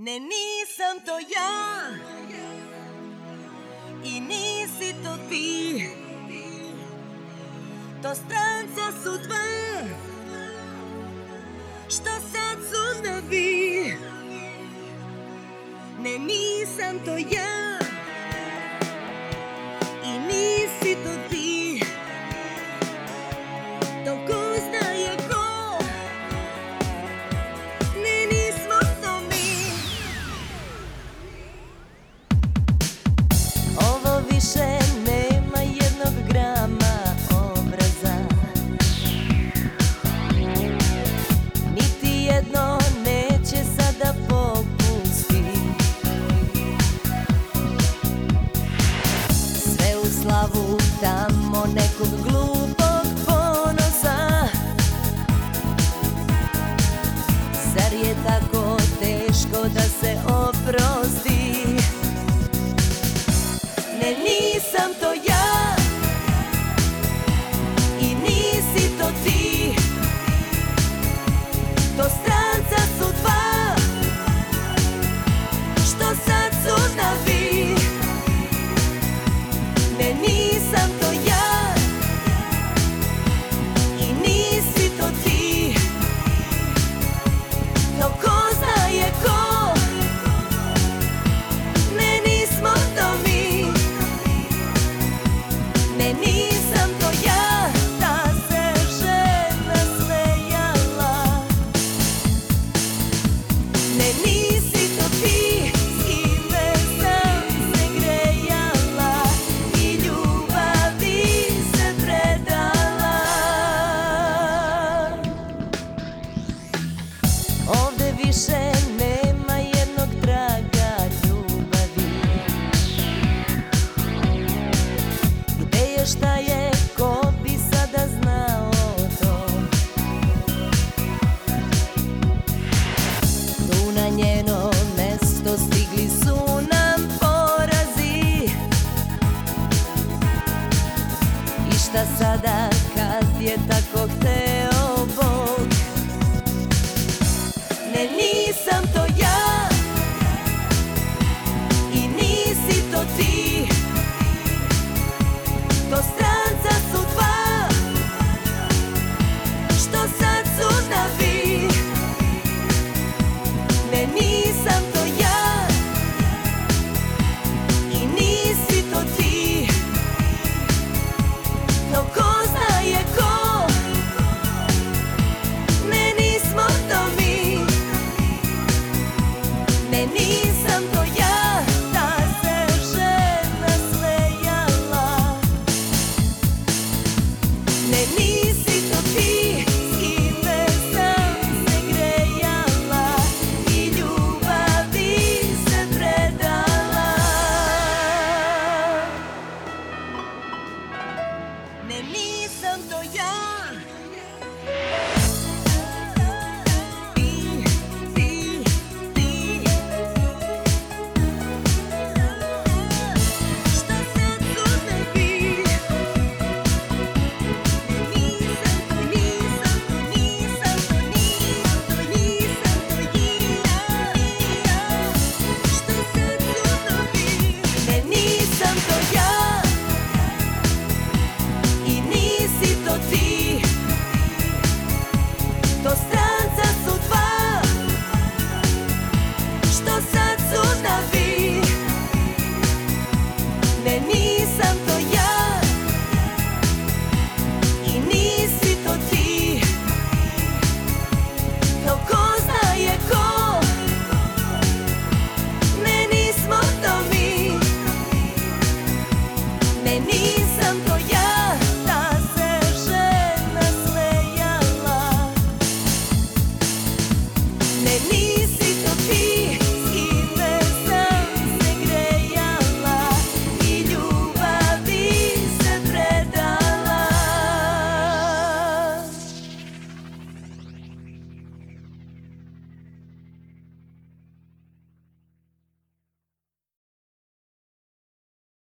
Ne nisam to ja. I nisi to ti. To stranca su dva. Što sad su vi? Ne nisam to ja. Samo nekog glupog ponosa. Zar je tako teško da se oprosti? Ne nisam to ja